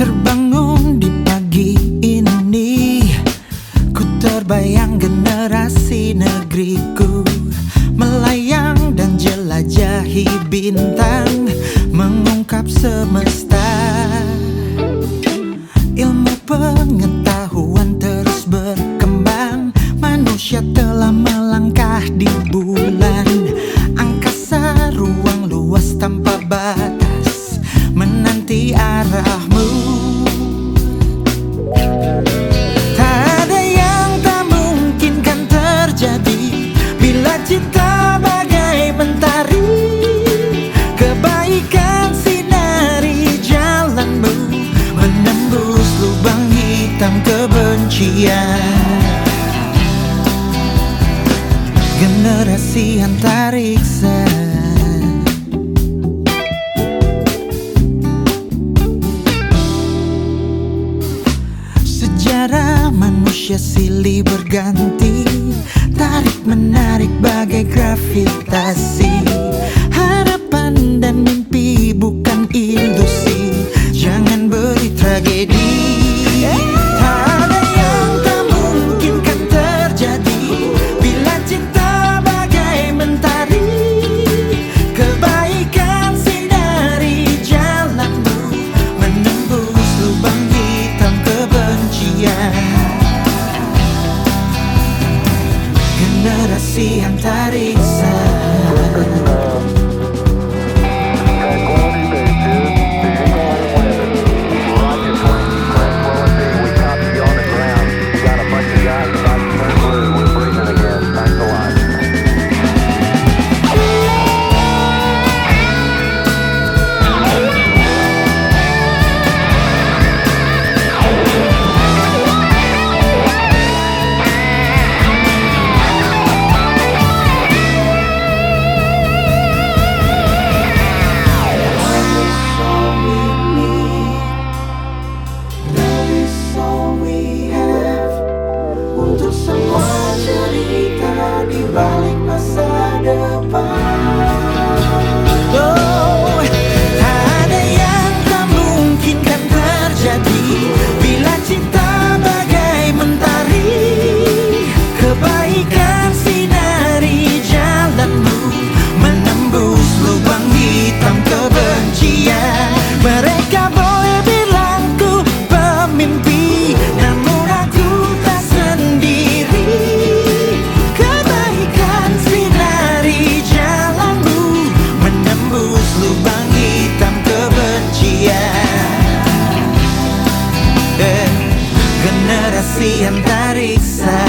Terbangun di pagi ini. Ku terbayang generasi negeriku Melayang dan jelajahi bintang Mengungkap semesta. Ilmu pengetahuan terus berkembang Manusia telah melangkah di bulan. Angkasa ruang luas tanpa batas Menanti arahmu Menembus lubang hitam kebencian. Generasi antariksa Sejarah manusia silih berganti. Tarik menarik bagai gravitasi Generasi antariksa Tranquility Oh, tak ada yang tak mungkin kan terjadi Bila cinta bagai mentari. Kebaikan sinari Eh, Generasi antariksa